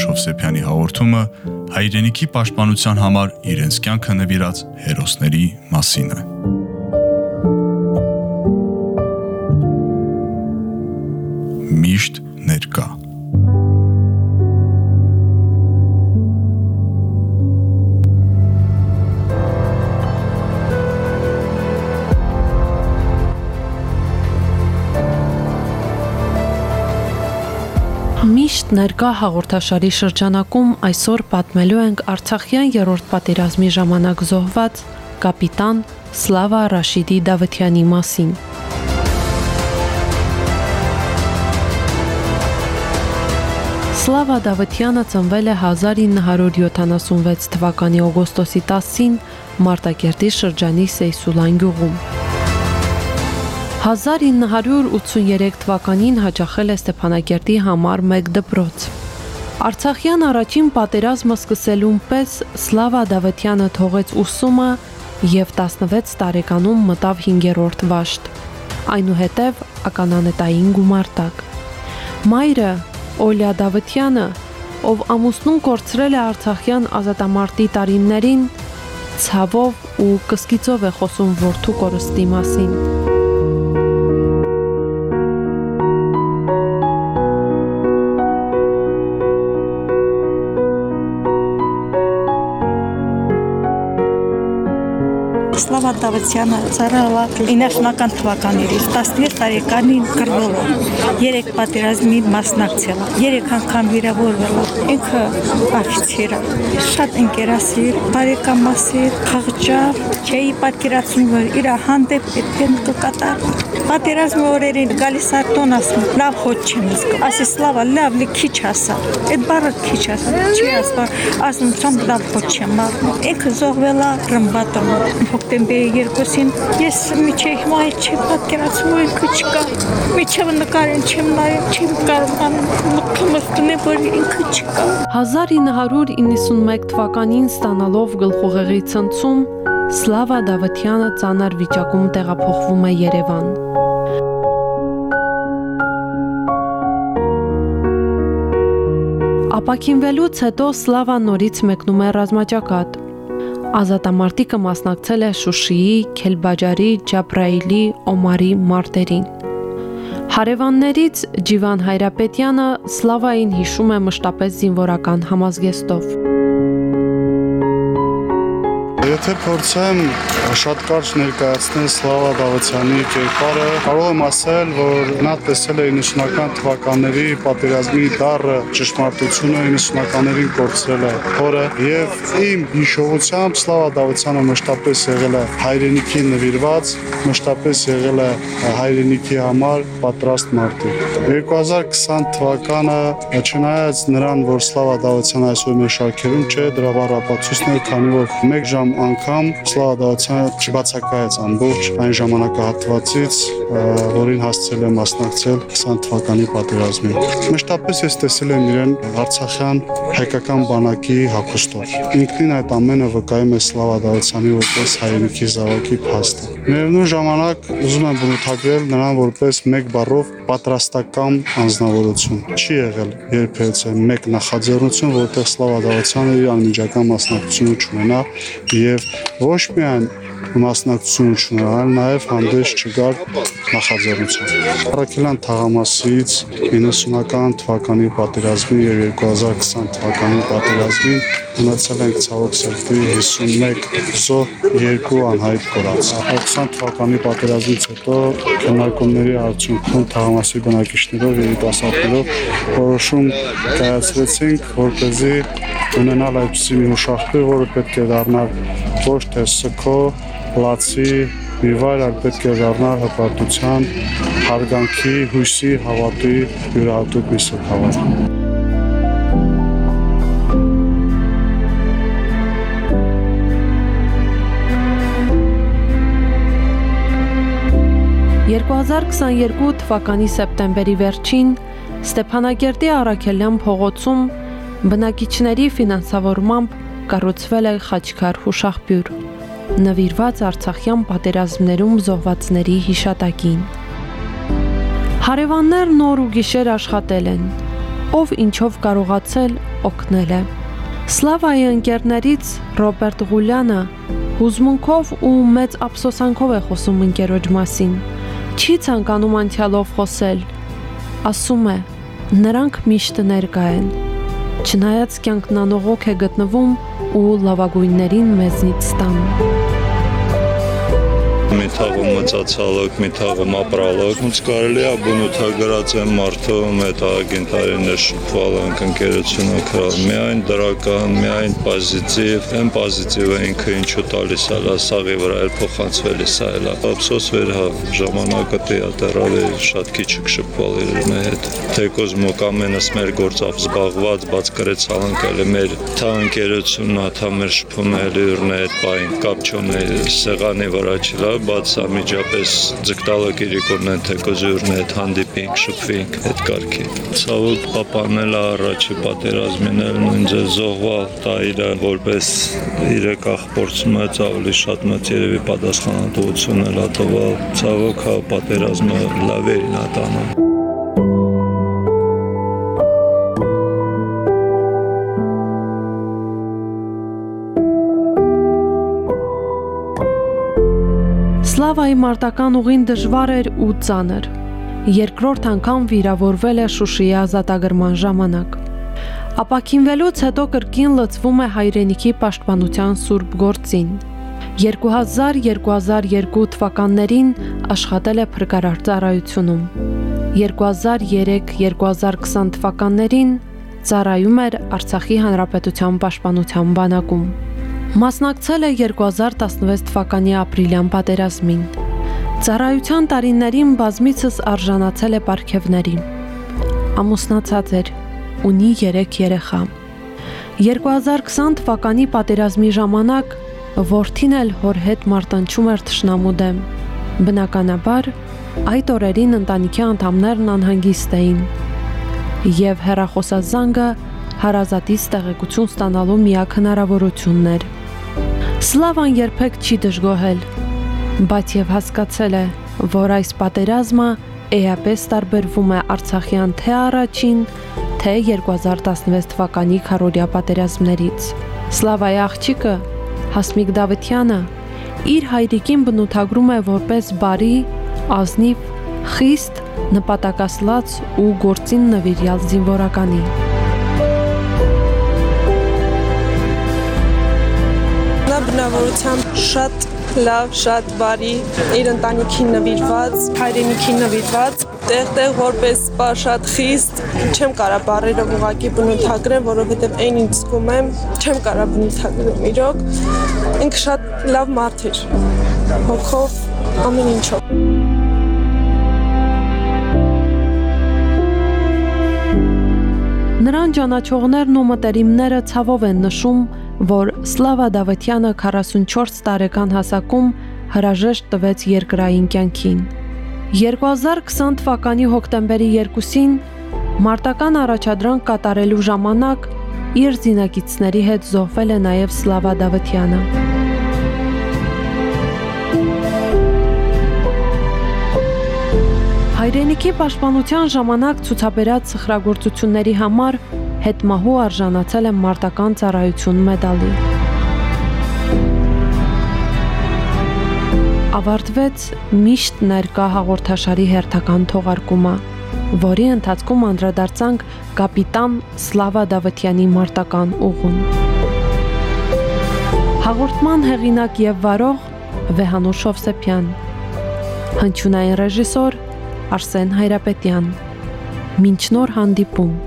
Անուշ Հովսեփյանի հաղորդումը հայրենիքի պաշտպանության համար իրենց կյանքը նվիրած հերոսների մասին է։ Միշտ ներկա Միշտ ներկա հաղորդաշարի շրջանակում այսօր պատմելու ենք Արցախյան երրորդ պատերազմի ժամանակ զոհված կապիտան Սլավա Ռաշիդի Դավթյանի մասին։ Սլավա Դավթյանը ծնվել է 1976 թվականի օգոստոսի 10-ին Մարտակերտի շրջանի Սեյսուլան գյուղում։ 1983 թվականին հաջախել է Ստեփանակերտի համար 1 դպրոց։ Արցախյան առաջին պատերազմը սկսելուն պես Սլավա Դավթյանը թողեց ուսումը եւ 16 տարեկանում մտավ 5-րդ վաշտ։ Այնուհետև ականանետային գումարտակ։ Մայրը Օլյա Դավթյանը, ով ամուսնուն կորցրել է Արցախյան ազատամարտի տարիներին, ցավով ու կսկիծով է խոսում որդու կորստի մասին։ Դավթյանը ծառայելա 90-ական թվականներից 13 տարեկանին կրվելով 3 պատերազմի մասնակցել 3 անգամ վիրավորվել ինքը աֆիցեր շատ ընկերասիր բարեկամասիր խղճար չէի պատկերացնում որ իր հանդեպ պետք է կկատար պատերազմի օրերին գալիս արտոն ասում լավ խոչ չեմ զգում ասի սլավա լավ լի քիչ ասա այդ բառը քիչ ասա չի ասա ասում չեմ լավ խոչ չեմ ինքը զոհվելա ռմբատում հոկտեմբերի 2-ին ես միջի հիմա չի պատկերացնում ինքը չկա միջև նկարեն չեմ նայում չեմ կարողանում մտքումս դնել որ ինքը չկա 1991 թվականին ստանալով գլխուղեղի ցնցում Սլավա Դավթյանը ծանր վիճակում տեղափոխվում է Երևան։ Ապակինվելուց հետո Սլավա նորից մեկնում է ռազմաճակատ։ Ազատամարտիկը մասնակցել է Շուշիի, Քելբաջարի, Ջաբրայիլի, Օմարի մարտերին։ Հարևաններից Ջիվան Հայրապետյանը Սլավային հիշում է մշտապես զինվորական համազգեստով։ Եթե փորձեմ շատ կարճ ներկայացնել Սլավա Դավթյանի կերպարը, կարող եմ ասել, որ նա տեսել է 90-ական թվականների պատերազմի դառը ճշմարտությունը 90-ականներին կորցրել է հորը եւ իմ հիշողությամբ Սլավա Դավթյանը մշտապես եղել է հայրենիքի նվիրված, մշտապես եղել է հայրենիքի համար պատրաստ մարդիկ։ 2020 թվականը չնայած նրան, որ Սլավա Դավթյանը այսօր մեր շարքերում չէ, դրա բառապացույցն է, քանի որ 1 ժամ անգամ Սլավա Դավթյանը չբացակայեց ամբողջ այն ժամանակահատվածից, որին հասցել է մասնակցել 20 թվականի պատերազմին։ Մշտապես ես տեսել եմ իրեն Արցախյան հայկական բանակի հագուստով։ Ինքնին այդ ամենը վկայում է Սլավա Դավթյանի որպես հայրենիքի զավակի փաստը։ Միևնույն ժամանակ ուզում եմ բնութագրել նրան որպես մեկ բառով պատրաստական անznավորություն։ Չի եղել երբևէ մեկ նախաձեռնություն, որտեղ Սլավա Դավթյանը իր անմիջական մասնակցությունը չունենա եւ ոչ միայն մասնակցություն ունենալ, նաև հանդես չգար նախաձեռնության։ Առաքելյան թաղամասից 90-ական թվականի պատերազմի եւ 2020 թվականի պատերազմին ունեցել ենք ցավոք սրտի 51 զոհ, 2 անհայտ կորած։ 20 թվականի պատերազմից հետո քննարկումների արդյունքում թաղամասի բնակիչներով երիտասարդներով որոշում կայացրեցինք, որպեսզի ունենալ այդպիսի մի հուշախտի, որը պետք է դառնալ ոչ թե սքո լացի այլ պետք է դառնալ հպարտության, հարգանքի, հույսի, հավատի յուրահատուկ մի սրբավայր։ «2022 թվականի սեպտեմբերի վերջին Ստեփանագերտի Արաքելյան փողոցում բնակիչների ֆինանսավորմամբ կառուցվել է Խաչքար հուշախբյուր նվիրված Արցախյան պատերազմներում զոհվածների հիշատակին։ Հարևաններն նոր ու գիշեր աշխատել են։ Ով ինչով կարողացել, օգնել է։ Սլավայի ընկերներից Ռոբերտ Ղուլյանը հուզմունքով ու մեծ ափսոսանքով է խոսում ընկերոջ մասին։ Չի ցանկանում անցյալով խոսել։ Ասում է. նրանք միշտ ներկա են։ Չնայած կյանքն անողոք է գտնվում ու լավագույններին մեզնից ստանում մի թաղում մծացալոք, մի թաղում ապրալոք։ Ոնց կարելի է բնութագրած են մարդու հետ ագենտարիներ շփվել ընկերությունը քրալ։ Միայն դրական, միայն պոզիտիվ, այն պոզիտիվը ինքը ինչու տալիս է, լա սաղի վրա էլ փոխանցվելիս է, լա։ Ափսոս վեր հա ժամանակը տեատրալ է շատ քիչ շփվել իրեն հետ։ Թեկոզ մոկ ամենս մեր գործով զբաղված, բաց գրեց ալանքել է մեր թա ընկերությունն, թա մեր շփումը էլ իրեն հետ բային կապ չունի սեղանի վրա չլա, բաց ամիջապես ձգտալը կիրիկորնեն թե կոզյուրն հետ հանդիպինք, շփվինք այդ կարգի։ Ցավոք պապանել առաջի պատերազմին էլ նույն ձեզ զոհվալ տա իր որպես իրեք աղբորցում է ավելի շատ մեծ երևի պատասխանատվություն էլ ատվալ։ Ցավոք հա պատերազմը լավերին ատանում։ Սլավայի մարտական ուղին դժվար էր ու ծանր։ Երկրորդ անգամ վիրավորվել է Շուշիի ազատագրման ժամանակ։ Ապակինվելուց հետո կրկին լծվում է հայրենիքի պաշտպանության սուրբ գործին։ 2000-2002 թվականներին աշխատել է փրկարար ծառայությունում։ 2003-2020 թվականներին ծառայում էր Արցախի Հանրապետության պաշտպանության բանակում։ Մասնակցել է 2016 թվականի ապրիլյան պատերազմին։ Ծառայության տարիներին բազմիցս արժանացել է ապարքևների։ Ամուսնացած էր, ունի 3 երեխա։ 2020 թվականի պատերազմի ժամանակ որդին էլ հոր հետ մարտնչում էր ճշնամու դեմ։ Բնականաբար այդ օրերին ընտանիքի անդամներն անհանգիստ էին։ Եվ հերախոսազանգը հարազատից տեղեկություն ստանալու միակ հնարավորությունն էր։ Սլավան երբեք չի դժգոհել, բայց եւ հասկացել է, որ այս պատերազմը էապես տարբերվում է Արցախյան թե առաջին, թե 2016 թվականի քարորիա պատերազմներից։ Սլավայի աղջիկը Հասմիկ Դավթյանը իր հայրիկին բնութագրում է որպես բարի, ազնիվ, խիստ, նպատակասլաց ու գործին նվիրյալ զինվորականի։ բնավորությամբ շատ լավ, շատ բարի, իր ընտանիքին նվիրված, հայրենիքին նվիրված, տեղ-տեղ որպես բա շատ խիստ, չեմ կարա բարերով ուղակի բնութագրեմ, որովհետև այն ինչ զգում եմ, չեմ կարա բնութագրեմ իրոք։ Ինքը շատ լավ մարդ էր։ Հոգով ամեն ինչով։ Նրան ճանաչողներն ու մտերիմները ցավով են նշում, որ Սլավա Դավթյանը 44 տարեկան հասակում հրաժեշտ տվեց երկրային կյանքին։ 2020 թվականի հոկտեմբերի 2-ին մարտական առաջադրանք կատարելու ժամանակ իր զինակիցների հետ զոհվել է նաև Սլավա Դավթյանը։ Հայրենիքի պաշտպանության ժամանակ ցուցաբերած սխրագործությունների համար հետմահու արժանացել է մարտական ծառայություն մեդալի։ Ավարտվեց միշտ ներկա հաղորդաշարի հերթական թողարկումը, որի ընթացքում անդրադարձանք կապիտան Սլավա Դավթյանի մարտական ուղուն։ Հաղորդման հեղինակ եւ վարող Վեհանուր Շովսեփյան։ Հնչյունային ռեժիսոր Արսեն Հայրապետյան։ Մինչ նոր հանդիպում